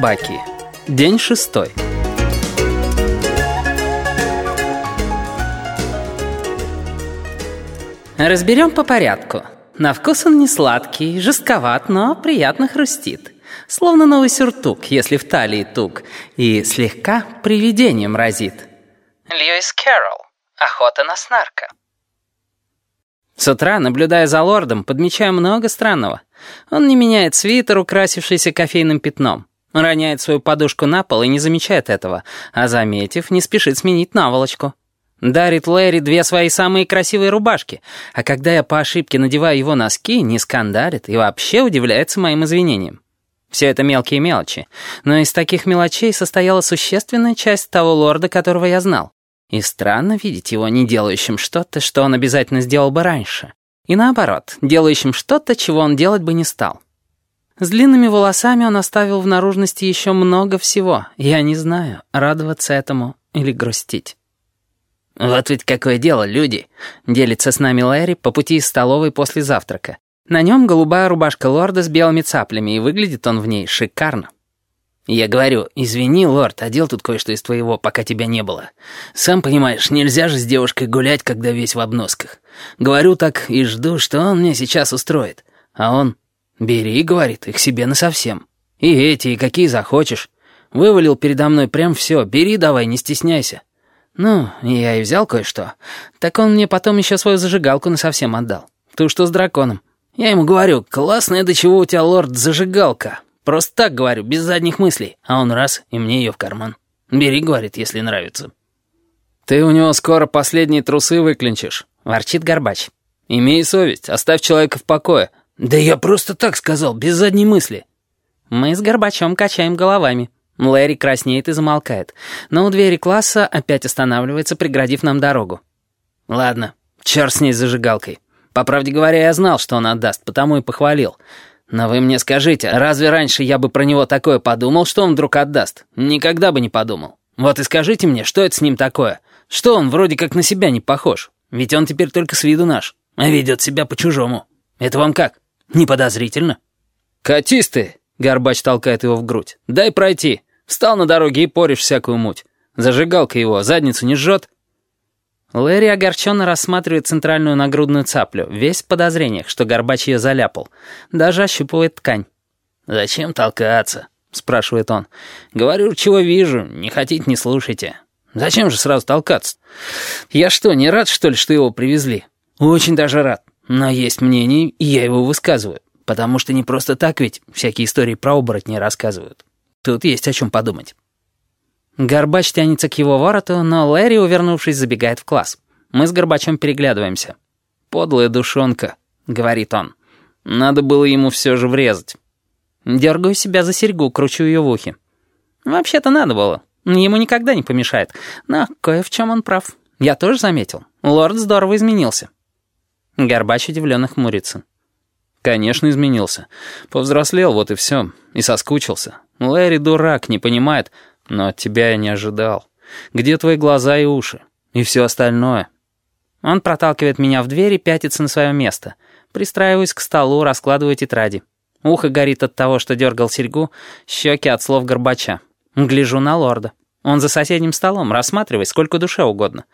собаки. День шестой. Разберем по порядку. На вкус он не сладкий, жестковат, но приятно хрустит. Словно новый сюртук, если в талии тук, и слегка привидением разит. Льюис Кэрролл. Охота на снарка. С утра, наблюдая за лордом, подмечаю много странного. Он не меняет свитер, украсившийся кофейным пятном. Роняет свою подушку на пол и не замечает этого, а заметив, не спешит сменить наволочку. Дарит Лэри две свои самые красивые рубашки, а когда я по ошибке надеваю его носки, не скандалит и вообще удивляется моим извинениям. Все это мелкие мелочи, но из таких мелочей состояла существенная часть того лорда, которого я знал. И странно видеть его не делающим что-то, что он обязательно сделал бы раньше. И наоборот, делающим что-то, чего он делать бы не стал. С длинными волосами он оставил в наружности еще много всего. Я не знаю, радоваться этому или грустить. «Вот ведь какое дело, люди!» — делится с нами Лэри по пути из столовой после завтрака. На нем голубая рубашка лорда с белыми цаплями, и выглядит он в ней шикарно. Я говорю, извини, лорд, одел тут кое-что из твоего, пока тебя не было. Сам понимаешь, нельзя же с девушкой гулять, когда весь в обносках. Говорю так и жду, что он мне сейчас устроит. А он, бери, говорит, их себе насовсем. И эти, и какие захочешь. Вывалил передо мной прям все, бери давай, не стесняйся. Ну, я и взял кое-что. Так он мне потом еще свою зажигалку насовсем отдал. Ту, что с драконом. Я ему говорю, классная до чего у тебя, лорд, зажигалка. Просто так говорю, без задних мыслей. А он раз, и мне ее в карман. Бери, говорит, если нравится. Ты у него скоро последние трусы выклинчишь, ворчит Горбач. Имей совесть, оставь человека в покое. Да я просто так сказал, без задней мысли. Мы с Горбачом качаем головами. Лэри краснеет и замолкает. Но у двери класса опять останавливается, преградив нам дорогу. Ладно, черт с ней зажигалкой. По правде говоря, я знал, что он отдаст, потому и похвалил. «Но вы мне скажите, разве раньше я бы про него такое подумал, что он вдруг отдаст? Никогда бы не подумал. Вот и скажите мне, что это с ним такое? Что он вроде как на себя не похож? Ведь он теперь только с виду наш, а ведет себя по-чужому. Это вам как? Не подозрительно?» «Катись ты!» — Горбач толкает его в грудь. «Дай пройти. Встал на дороге и поришь всякую муть. Зажигалка его задницу не жжет?» Лэри огорченно рассматривает центральную нагрудную цаплю, весь в подозрениях, что Горбач ее заляпал. Даже ощупывает ткань. «Зачем толкаться?» — спрашивает он. «Говорю, чего вижу, не хотите, не слушайте. Зачем же сразу толкаться? Я что, не рад, что ли, что его привезли? Очень даже рад. Но есть мнение, и я его высказываю. Потому что не просто так ведь всякие истории про оборотней рассказывают. Тут есть о чем подумать». Горбач тянется к его вороту, но Лэри, увернувшись, забегает в класс. Мы с Горбачом переглядываемся. «Подлая душонка», — говорит он. «Надо было ему все же врезать». Дергаю себя за серьгу, кручу ее в ухе. «Вообще-то надо было. Ему никогда не помешает. Но кое в чем он прав. Я тоже заметил. Лорд здорово изменился». Горбач удивленно хмурится. «Конечно, изменился. Повзрослел, вот и все. И соскучился. Лэри дурак, не понимает, но от тебя я не ожидал. Где твои глаза и уши? И все остальное?» Он проталкивает меня в дверь и пятится на свое место. Пристраиваюсь к столу, раскладываю тетради. Ухо горит от того, что дергал серьгу, щеки от слов Горбача. Гляжу на лорда. Он за соседним столом, рассматривай сколько душе угодно.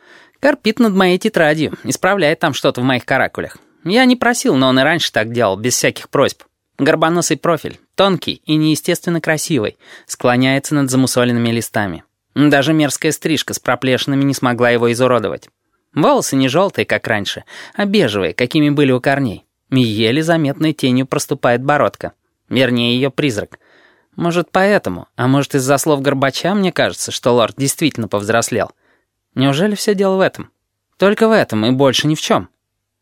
Корпит над моей тетрадью, исправляет там что-то в моих каракулях. Я не просил, но он и раньше так делал, без всяких просьб. Горбоносый профиль, тонкий и неестественно красивый, склоняется над замусоленными листами. Даже мерзкая стрижка с проплешинами не смогла его изуродовать. Волосы не желтые, как раньше, а бежевые, какими были у корней. Еле заметной тенью проступает бородка. Вернее, ее призрак. Может, поэтому, а может, из-за слов Горбача мне кажется, что лорд действительно повзрослел. Неужели все дело в этом? Только в этом и больше ни в чем.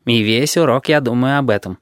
И весь урок я думаю об этом.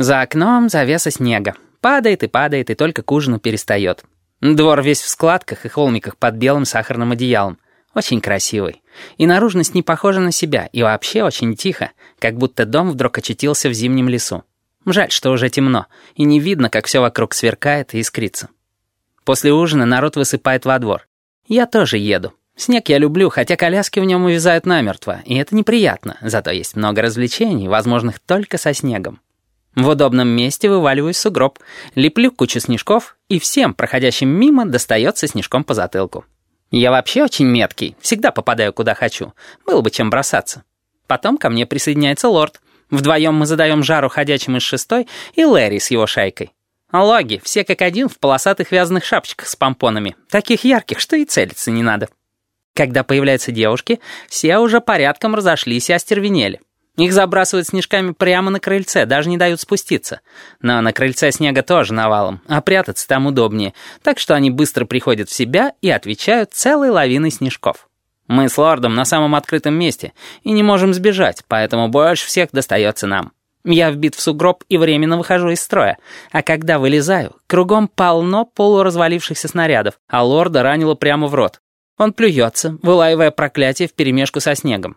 За окном завеса снега. Падает и падает, и только к ужину перестает. Двор весь в складках и холмиках под белым сахарным одеялом. Очень красивый. И наружность не похожа на себя, и вообще очень тихо, как будто дом вдруг очутился в зимнем лесу. Жаль, что уже темно, и не видно, как все вокруг сверкает и искрится. После ужина народ высыпает во двор. Я тоже еду. Снег я люблю, хотя коляски в нем увязают намертво, и это неприятно, зато есть много развлечений, возможных только со снегом. В удобном месте вываливаюсь сугроб, леплю кучу снежков, и всем, проходящим мимо, достается снежком по затылку. Я вообще очень меткий, всегда попадаю куда хочу. Было бы чем бросаться. Потом ко мне присоединяется лорд. Вдвоем мы задаем жару ходячим из шестой и Лэри с его шайкой. Логи, все как один в полосатых вязаных шапочках с помпонами, таких ярких, что и целиться не надо. Когда появляются девушки, все уже порядком разошлись и остервенели. Их забрасывают снежками прямо на крыльце, даже не дают спуститься. Но на крыльце снега тоже навалом, а прятаться там удобнее, так что они быстро приходят в себя и отвечают целой лавиной снежков. Мы с лордом на самом открытом месте и не можем сбежать, поэтому больше всех достается нам. Я вбит в сугроб и временно выхожу из строя, а когда вылезаю, кругом полно полуразвалившихся снарядов, а лорда ранило прямо в рот. Он плюется, вылаивая проклятие вперемешку со снегом.